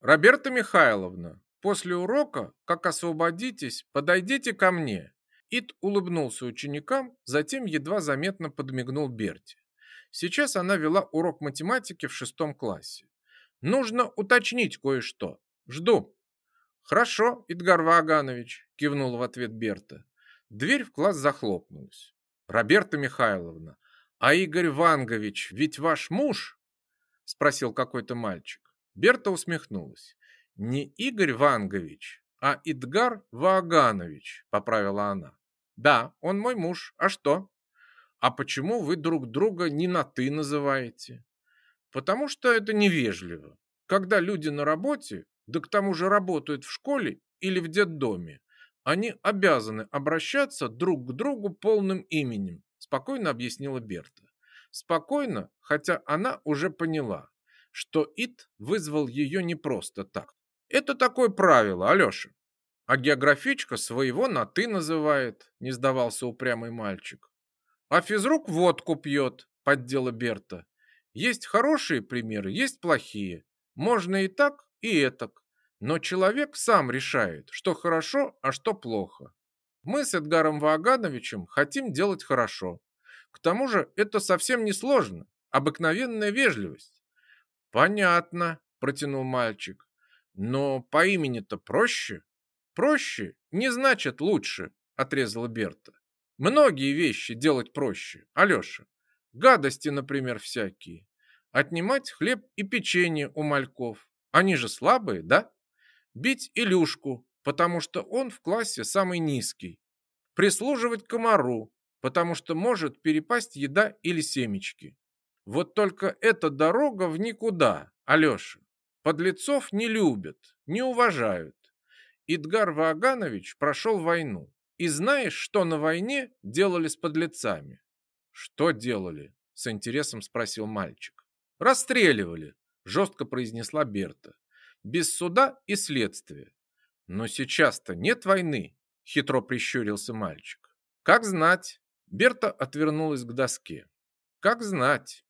Роберта Михайловна, после урока, как освободитесь, подойдите ко мне. Ит улыбнулся ученикам, затем едва заметно подмигнул Берти. Сейчас она вела урок математики в шестом классе. Нужно уточнить кое-что. Жду. Хорошо, Идгар Ваганович, кивнул в ответ Берта. Дверь в класс захлопнулась. Роберта Михайловна, а Игорь Вангович ведь ваш муж? Спросил какой-то мальчик. Берта усмехнулась. Не Игорь Вангович, а Идгар Ваганович, поправила она. Да, он мой муж. А что? А почему вы друг друга не на «ты» называете? Потому что это невежливо. Когда люди на работе, да к тому же работают в школе или в детдоме, они обязаны обращаться друг к другу полным именем, спокойно объяснила Берта. Спокойно, хотя она уже поняла, что Ит вызвал ее не просто так. Это такое правило, Алеша. А географичка своего на «ты» называет, не сдавался упрямый мальчик. А физрук водку пьет, поддела Берта. Есть хорошие примеры, есть плохие. Можно и так, и этак. Но человек сам решает, что хорошо, а что плохо. Мы с Эдгаром Вагановичем хотим делать хорошо. К тому же это совсем не сложно. Обыкновенная вежливость. Понятно, протянул мальчик. Но по имени-то проще. Проще не значит лучше, отрезала Берта. Многие вещи делать проще, Алеша. Гадости, например, всякие. Отнимать хлеб и печенье у мальков. Они же слабые, да? бить Илюшку, потому что он в классе самый низкий, прислуживать комару, потому что может перепасть еда или семечки. Вот только эта дорога в никуда, Алеша. Подлецов не любят, не уважают. Идгар Ваганович прошел войну. И знаешь, что на войне делали с подлецами? Что делали? С интересом спросил мальчик. Расстреливали, жестко произнесла Берта без суда и следствия. Но сейчас-то нет войны, хитро прищурился мальчик. Как знать. Берта отвернулась к доске. Как знать.